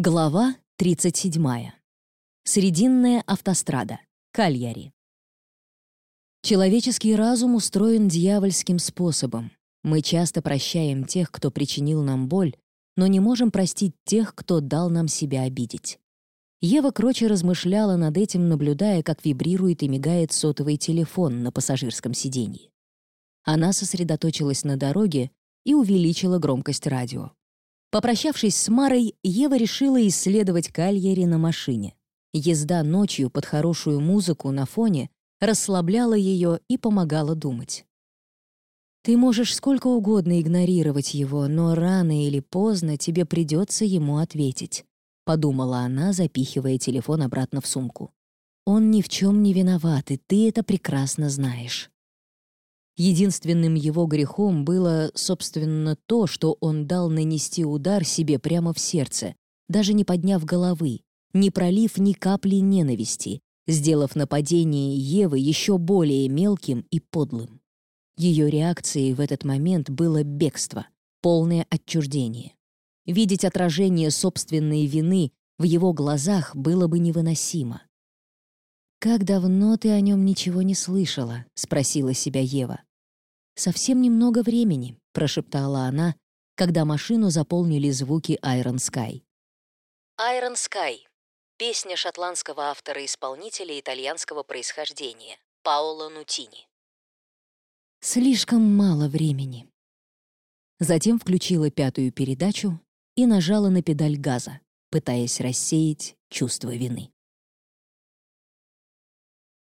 Глава 37. Срединная автострада. Кальяри. Человеческий разум устроен дьявольским способом. Мы часто прощаем тех, кто причинил нам боль, но не можем простить тех, кто дал нам себя обидеть. Ева Кроче размышляла над этим, наблюдая, как вибрирует и мигает сотовый телефон на пассажирском сиденье. Она сосредоточилась на дороге и увеличила громкость радио. Попрощавшись с Марой, Ева решила исследовать Кальери на машине. Езда ночью под хорошую музыку на фоне расслабляла ее и помогала думать. Ты можешь сколько угодно игнорировать его, но рано или поздно тебе придется ему ответить, подумала она, запихивая телефон обратно в сумку. Он ни в чем не виноват, и ты это прекрасно знаешь. Единственным его грехом было, собственно, то, что он дал нанести удар себе прямо в сердце, даже не подняв головы, не пролив ни капли ненависти, сделав нападение Евы еще более мелким и подлым. Ее реакцией в этот момент было бегство, полное отчуждение. Видеть отражение собственной вины в его глазах было бы невыносимо. «Как давно ты о нем ничего не слышала?» — спросила себя Ева. «Совсем немного времени», — прошептала она, когда машину заполнили звуки Iron Sky. Iron Sky — песня шотландского автора-исполнителя итальянского происхождения Паоло Нутини. «Слишком мало времени». Затем включила пятую передачу и нажала на педаль газа, пытаясь рассеять чувство вины.